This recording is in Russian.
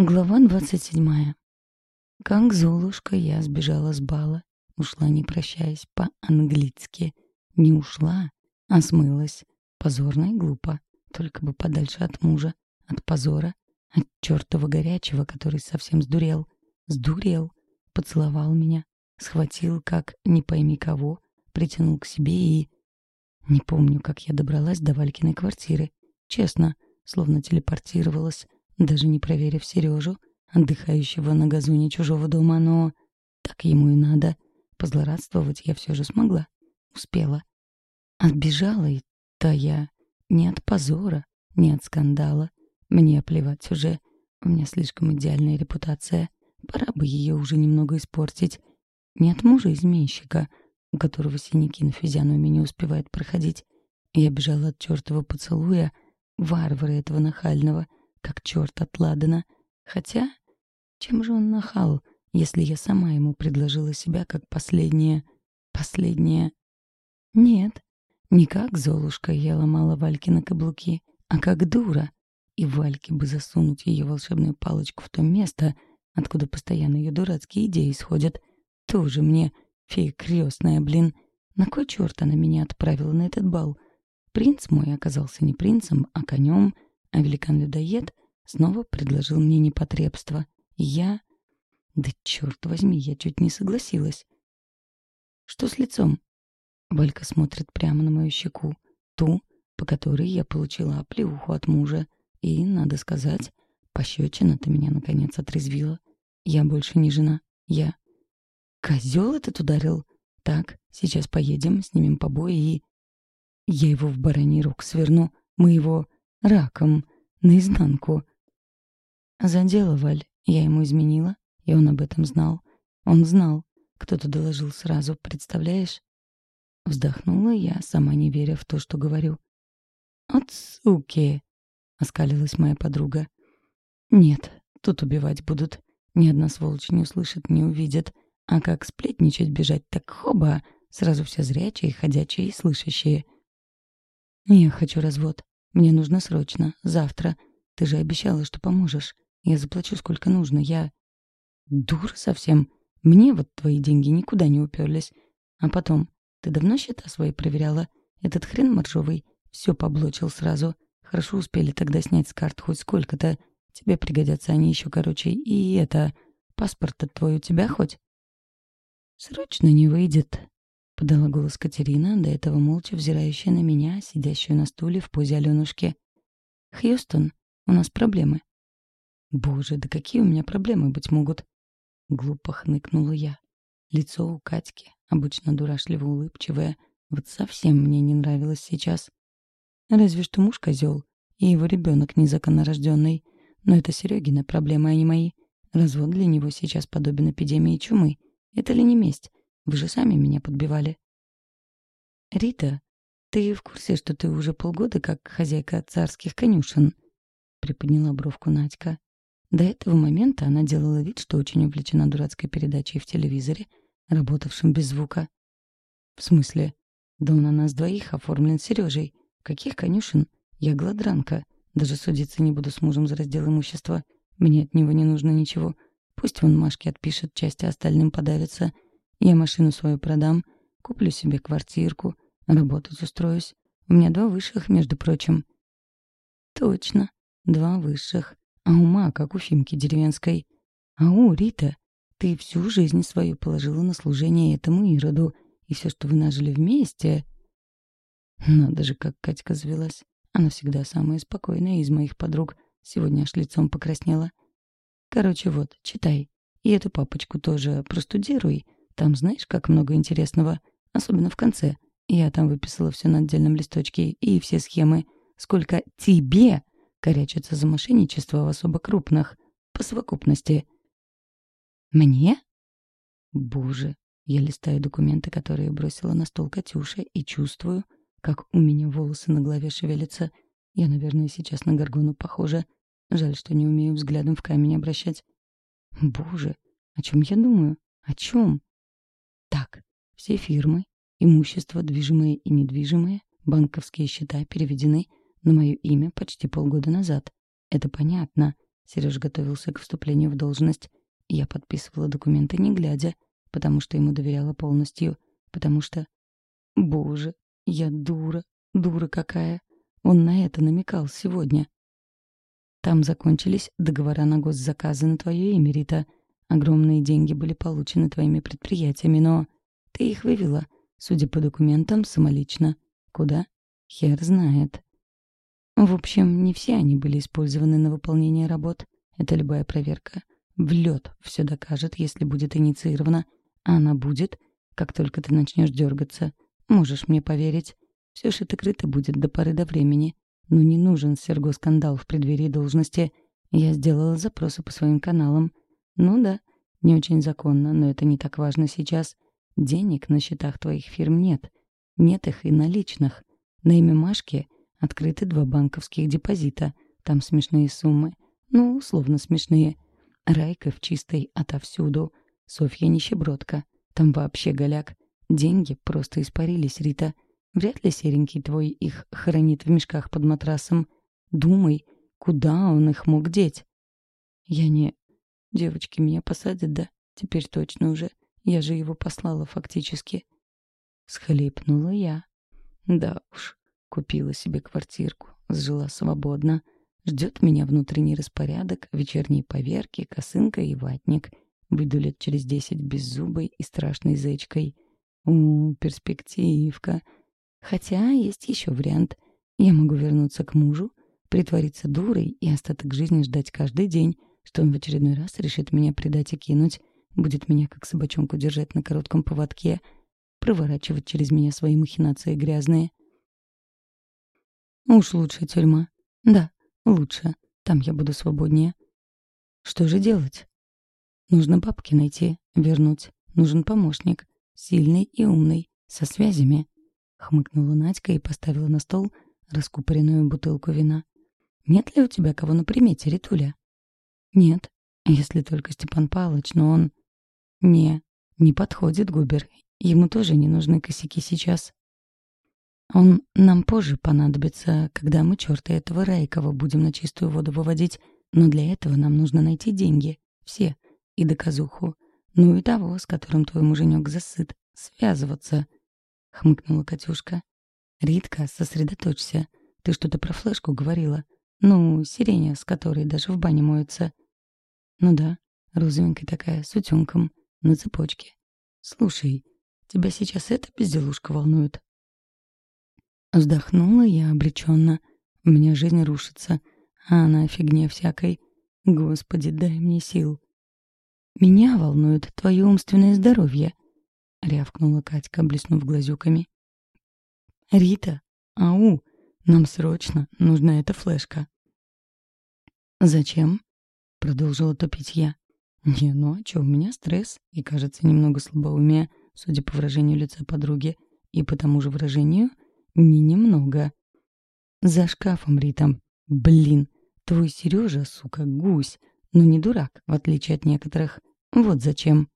Глава 27. Как золушка я сбежала с бала, ушла не прощаясь по-английски. Не ушла, а смылась. Позорно и глупо, только бы подальше от мужа, от позора, от чертова горячего, который совсем сдурел. Сдурел, поцеловал меня, схватил как не пойми кого, притянул к себе и... Не помню, как я добралась до Валькиной квартиры. Честно, словно телепортировалась даже не проверив Сережу, отдыхающего на газоне чужого дома, но так ему и надо. Позлорадствовать я все же смогла, успела. Отбежала и та я не от позора, не от скандала. Мне плевать уже, у меня слишком идеальная репутация, пора бы ее уже немного испортить. Не от мужа-изменщика, у которого синяки на физиономии не успевают проходить. Я бежала от чертова поцелуя, варвара этого нахального — как черт от Ладана. Хотя, чем же он нахал, если я сама ему предложила себя как последняя, последняя? Нет, не как Золушка я ломала Вальки на каблуки, а как дура. И Вальке бы засунуть ее волшебную палочку в то место, откуда постоянно ее дурацкие идеи исходят. Тоже мне, фея крестная, блин. На кой черт она меня отправила на этот бал? Принц мой оказался не принцем, а конем, а великан-людоед — Снова предложил мне непотребство. Я... Да черт возьми, я чуть не согласилась. Что с лицом? Валька смотрит прямо на мою щеку, ту, по которой я получила оплеуху от мужа. И, надо сказать, пощечина-то меня наконец отрезвила. Я больше не жена. Я... Козел этот ударил? Так, сейчас поедем, снимем побои и... Я его в бараний рог сверну. Мы его раком наизнанку. За дело, Валь. Я ему изменила, и он об этом знал. Он знал. Кто-то доложил сразу, представляешь? Вздохнула я, сама не веря в то, что говорю. «От суки!» — оскалилась моя подруга. «Нет, тут убивать будут. Ни одна сволочь не услышит, не увидит. А как сплетничать, бежать, так хоба! Сразу все зрячие, ходячие и слышащие. Я хочу развод. Мне нужно срочно, завтра. Ты же обещала, что поможешь. Я заплачу сколько нужно. Я... Дура совсем. Мне вот твои деньги никуда не уперлись. А потом, ты давно счета свои проверяла? Этот хрен моржовый все поблочил сразу. Хорошо успели тогда снять с карт хоть сколько-то. Тебе пригодятся они еще короче. И это... Паспорт-то твой у тебя хоть? Срочно не выйдет. Подала голос Катерина, до этого молча взирающая на меня, сидящую на стуле в позе Аленушки. «Хьюстон, у нас проблемы. Боже, да какие у меня проблемы быть могут? Глупо хныкнула я. Лицо у Катьки, обычно дурашливо улыбчивое, вот совсем мне не нравилось сейчас. Разве что муж козел и его ребенок незаконнорожденный. Но это Серегина проблема, а не мои. Развод для него сейчас подобен эпидемии чумы. Это ли не месть? Вы же сами меня подбивали. Рита, ты в курсе, что ты уже полгода как хозяйка царских конюшен? Приподняла бровку Надька. До этого момента она делала вид, что очень увлечена дурацкой передачей в телевизоре, работавшим без звука. «В смысле? Да он на нас двоих оформлен Сережей. Каких конюшен? Я гладранка. Даже судиться не буду с мужем за раздел имущества. Мне от него не нужно ничего. Пусть он Машке отпишет часть, а остальным подавится. Я машину свою продам, куплю себе квартирку, работать устроюсь. У меня два высших, между прочим». «Точно, два высших а ума, как у Фимки деревенской. «Ау, Рита, ты всю жизнь свою положила на служение этому ироду, и все, что вы нажили вместе...» Надо же, как Катька завелась. Она всегда самая спокойная из моих подруг. Сегодня аж лицом покраснела. Короче, вот, читай. И эту папочку тоже простудируй. Там знаешь, как много интересного. Особенно в конце. Я там выписала все на отдельном листочке и все схемы. Сколько тебе корячится за мошенничество в особо крупных, по совокупности. «Мне?» «Боже!» Я листаю документы, которые бросила на стол Катюша, и чувствую, как у меня волосы на голове шевелятся. Я, наверное, сейчас на Горгону похожа. Жаль, что не умею взглядом в камень обращать. «Боже! О чем я думаю? О чем?» «Так, все фирмы, имущество, движимое и недвижимое, банковские счета переведены — на мое имя почти полгода назад. Это понятно. Сереж готовился к вступлению в должность. Я подписывала документы, не глядя, потому что ему доверяла полностью, потому что... Боже, я дура, дура какая. Он на это намекал сегодня. Там закончились договора на госзаказы на твое имя, Рита. Огромные деньги были получены твоими предприятиями, но ты их вывела, судя по документам, самолично. Куда? Хер знает. В общем, не все они были использованы на выполнение работ. Это любая проверка. В лед все докажет, если будет инициирована. А она будет, как только ты начнешь дергаться. Можешь мне поверить. Все шито-крыто будет до поры до времени. Но не нужен Серго скандал в преддверии должности. Я сделала запросы по своим каналам. Ну да, не очень законно, но это не так важно сейчас. Денег на счетах твоих фирм нет. Нет их и наличных. На имя Машки — Открыты два банковских депозита. Там смешные суммы. Ну, условно смешные. Райка в чистой отовсюду. Софья нищебродка. Там вообще голяк. Деньги просто испарились, Рита. Вряд ли серенький твой их хранит в мешках под матрасом. Думай, куда он их мог деть? Я не... Девочки меня посадят, да? Теперь точно уже. Я же его послала фактически. Схлипнула я. Да уж, Купила себе квартирку, сжила свободно. Ждет меня внутренний распорядок, вечерние поверки, косынка и ватник. Выйду лет через десять беззубой и страшной зечкой. У, перспективка. Хотя есть еще вариант. Я могу вернуться к мужу, притвориться дурой и остаток жизни ждать каждый день, что он в очередной раз решит меня предать и кинуть, будет меня как собачонку держать на коротком поводке, проворачивать через меня свои махинации грязные. Ну уж лучше тюрьма. Да, лучше. Там я буду свободнее. Что же делать? Нужно бабки найти, вернуть. Нужен помощник. Сильный и умный. Со связями. Хмыкнула Надька и поставила на стол раскупоренную бутылку вина. Нет ли у тебя кого на примете, Ритуля? Нет. Если только Степан Павлович, но он... Не, не подходит Губер. Ему тоже не нужны косяки сейчас. Он нам позже понадобится, когда мы черта этого Райкова будем на чистую воду выводить. Но для этого нам нужно найти деньги. Все. И доказуху. Ну и того, с которым твой муженек засыт. Связываться. Хмыкнула Катюшка. «Ритка, сосредоточься. Ты что-то про флешку говорила. Ну, сиреня, с которой даже в бане моются. «Ну да, розовенькая такая, с утенком, на цепочке. Слушай, тебя сейчас эта безделушка волнует?» Вздохнула я обреченно. Мне жизнь рушится, а она фигня всякой. Господи, дай мне сил. «Меня волнует твое умственное здоровье», — рявкнула Катька, блеснув глазюками. «Рита, ау, нам срочно нужна эта флешка». «Зачем?» — продолжила топить я. «Не, ну а чё, у меня стресс и, кажется, немного слабоумие, судя по выражению лица подруги, и по тому же выражению — не немного. За шкафом, Ритом. Блин, твой Сережа, сука, гусь, но не дурак, в отличие от некоторых. Вот зачем.